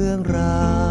รื่องราว